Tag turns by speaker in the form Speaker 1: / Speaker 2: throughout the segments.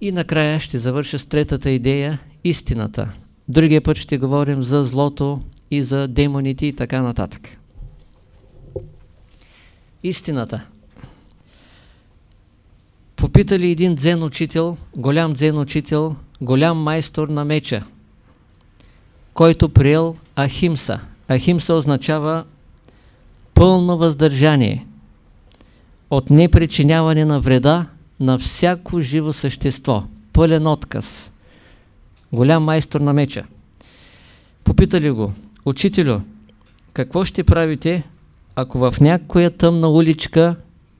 Speaker 1: И накрая ще завърша с третата идея – истината. Другия път ще говорим за злото и за демоните и така нататък. Истината. Попитали един дзен учител, голям дзен учител, голям майстор на меча, който приел Ахимса. Ахимса означава пълно въздържание от непричиняване на вреда на всяко живо същество. Пълен отказ. Голям майстор на меча. Попитали го, учителю, какво ще правите, ако в някоя тъмна уличка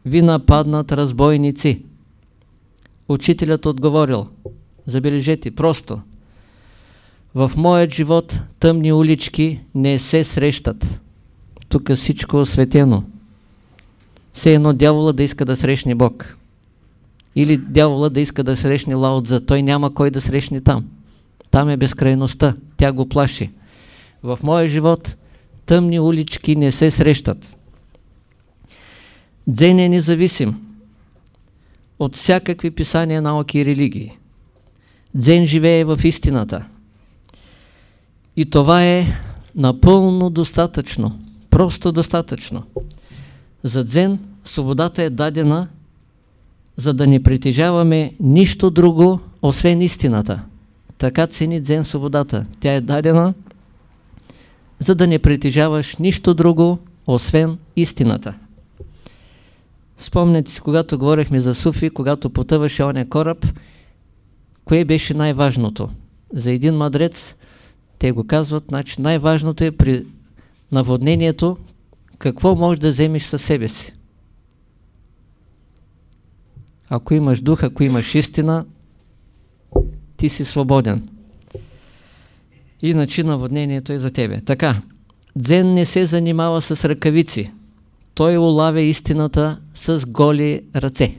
Speaker 1: ви нападнат разбойници? Учителят отговорил, забележете, просто. В моят живот тъмни улички не се срещат. Тук всичко е осветено. Все едно дявола да иска да срещне Бог. Или дявола да иска да срещне Лаотза. Той няма кой да срещне там. Там е безкрайността. Тя го плаши. В моя живот тъмни улички не се срещат. Дзен е независим от всякакви писания, науки и религии. Дзен живее в истината. И това е напълно достатъчно. Просто достатъчно. За дзен свободата е дадена, за да не притежаваме нищо друго, освен истината. Така цени дзен свободата. Тя е дадена, за да не притежаваш нищо друго, освен истината. Спомняте си, когато говорихме за Суфи, когато потъваше оня кораб, кое беше най-важното? За един мадрец, те го казват, значи най-важното е при наводнението, какво можеш да вземеш със себе си. Ако имаш дух, ако имаш истина, ти си свободен. Иначе наводнението е за тебе. Така, Дзен не се занимава с ръкавици. Той улавя истината с голи ръце.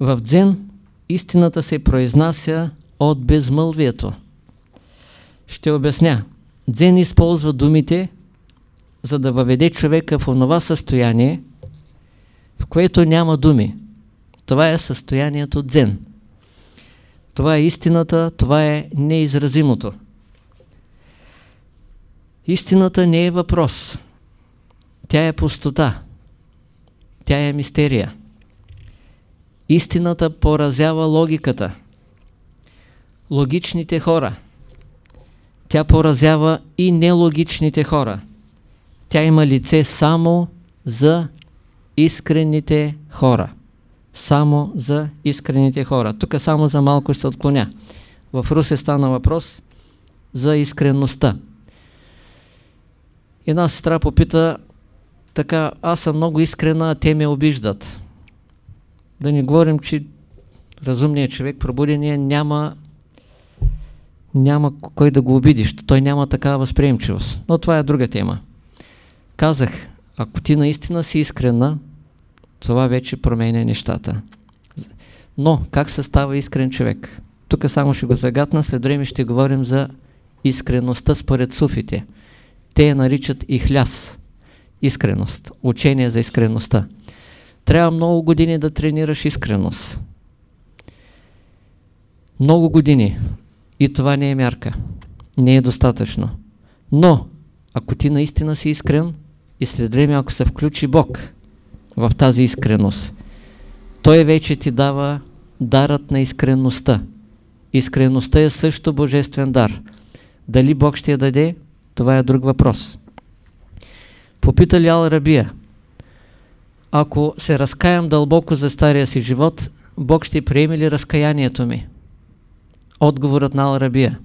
Speaker 1: В Дзен истината се произнася от безмълвието. Ще обясня. Дзен използва думите, за да въведе човека в онова състояние, в което няма думи. Това е състоянието дзен. Това е истината, това е неизразимото. Истината не е въпрос. Тя е пустота. Тя е мистерия. Истината поразява логиката. Логичните хора. Тя поразява и нелогичните хора. Тя има лице само за искрените хора. Само за искрените хора. Тук само за малко се отклоня. В Русе стана въпрос за искренността. Една сестра попита, така, аз съм много искрена, а те ме обиждат. Да не говорим, че разумният човек, пробудения, няма няма кой да го обидиш. Той няма такава възприемчивост. Но това е друга тема. Казах, ако ти наистина си искрена, това вече променя нещата. Но, как се става искрен човек? Тук само ще го загатна, след време ще говорим за искреността според суфите. Те я наричат и хляс. Искреност. Учение за искреността. Трябва много години да тренираш искреност. Много години. И това не е мярка. Не е достатъчно. Но, ако ти наистина си искрен и след време ако се включи Бог в тази искреност, Той вече ти дава дарът на искренността. Искренността е също божествен дар. Дали Бог ще я даде, това е друг въпрос. Попита ли Ал Рабия, ако се разкаям дълбоко за стария си живот, Бог ще приеме ли разкаянието ми? Отговорът на Ал Рабия.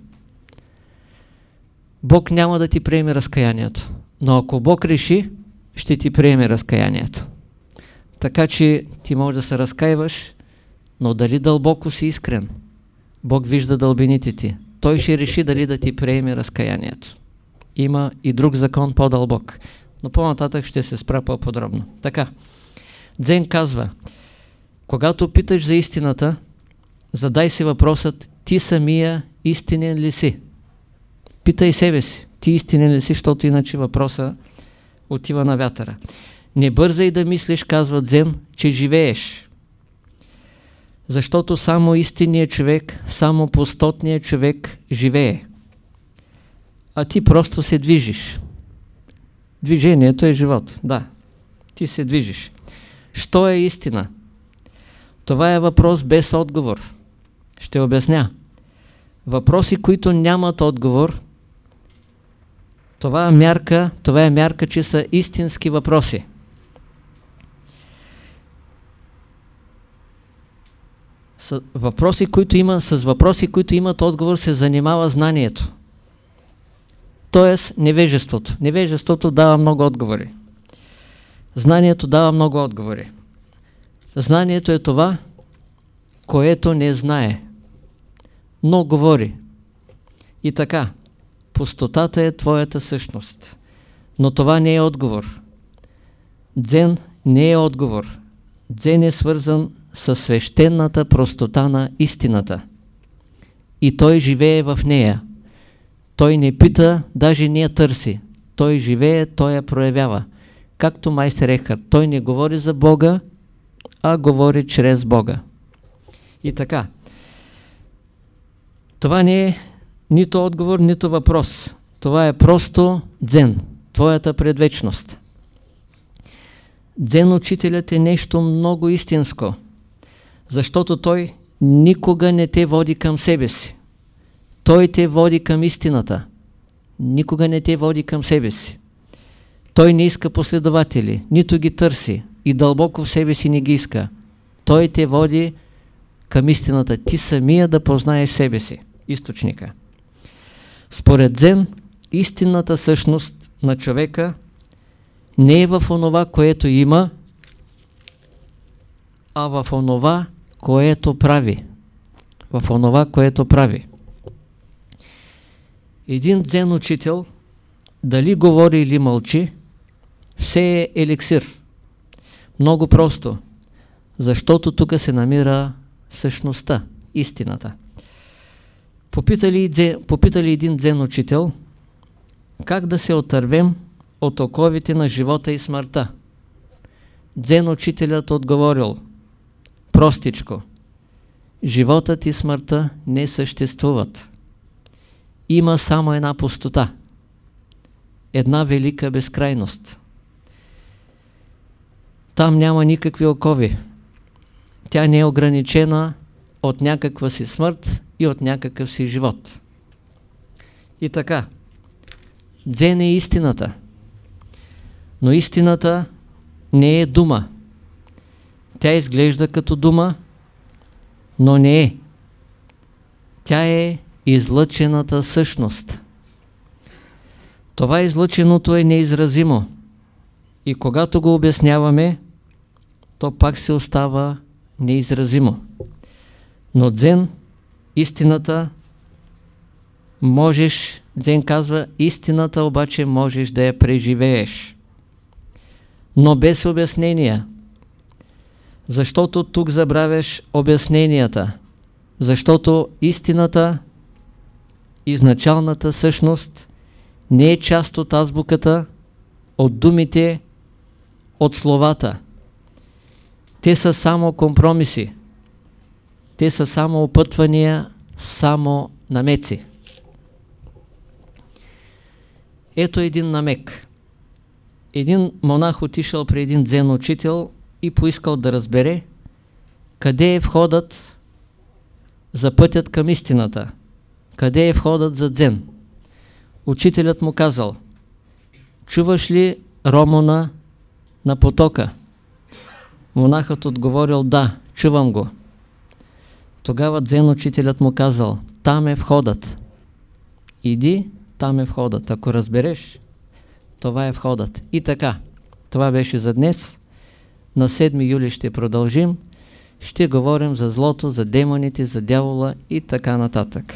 Speaker 1: Бог няма да ти приеме разкаянието, но ако Бог реши, ще ти приеме разкаянието. Така че ти можеш да се разкаиваш, но дали дълбоко си искрен? Бог вижда дълбините ти. Той ще реши дали да ти приеме разкаянието. Има и друг закон по-дълбок. Но по-нататък ще се спра по-подробно. Така. Дзен казва, когато питаш за истината, задай си въпросът, ти самия истинен ли си? Питай себе си, ти истинен ли си, защото иначе въпроса отива на вятъра. Не бързай да мислиш, казва Дзен, че живееш. Защото само истинният човек, само пустотният човек живее. А ти просто се движиш. Движението е живот, да. Ти се движиш. Що е истина? Това е въпрос без отговор. Ще обясня. Въпроси, които нямат отговор, това е мярка, това е мярка, че са истински въпроси. С въпроси, които има, с въпроси, които имат отговор, се занимава знанието. Тоест невежеството. Невежеството дава много отговори. Знанието дава много отговори. Знанието е това, което не знае, но говори. И така, пустотата е твоята същност. Но това не е отговор. Дзен не е отговор. Дзен е свързан с свещената простота на истината. И той живее в нея. Той не пита, даже не я търси. Той живее, той я проявява. Както майстер Ехард, той не говори за Бога, а говори чрез Бога. И така, това не е нито отговор, нито въпрос. Това е просто дзен, твоята предвечност. Дзен учителят е нещо много истинско, защото той никога не те води към себе си. Той те води към истината. Никога не те води към себе си. Той не иска последователи, нито ги търси и дълбоко в себе си не ги иска. Той те води към истината. Ти самия да познаеш себе си, източника. Според Зен, истинната същност на човека не е в онова, което има, а в онова, което прави. В онова, което прави. Един дзен учител, дали говори или мълчи, все е еликсир. Много просто. Защото тук се намира същността, истината. Попитали, попитали един дзен учител как да се отървем от оковите на живота и смъртта. Дзен учителят отговорил простичко. Животът и смъртта не съществуват. Има само една пустота. Една велика безкрайност. Там няма никакви окови. Тя не е ограничена от някаква си смърт и от някакъв си живот. И така, дзен е истината. Но истината не е дума. Тя изглежда като дума, но не е. Тя е излъчената същност. Това излъченото е неизразимо. И когато го обясняваме, то пак се остава неизразимо. Но дзен, истината, можеш, дзен казва, истината обаче можеш да я преживееш. Но без обяснения. Защото тук забравяш обясненията. Защото истината, изначалната същност, не е част от азбуката, от думите, от словата. Те са само компромиси. Те са само опътвания, само намеци. Ето един намек. Един монах отишъл при един дзен учител и поискал да разбере къде е входът за пътят към истината. Къде е входът за дзен? Учителят му казал Чуваш ли ромона на потока? Монахът отговорил да, чувам го. Тогава дзен учителят му казал, там е входът. Иди, там е входът. Ако разбереш, това е входът. И така, това беше за днес. На 7 юли ще продължим. Ще говорим за злото, за демоните, за дявола и така нататък.